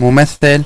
ممثل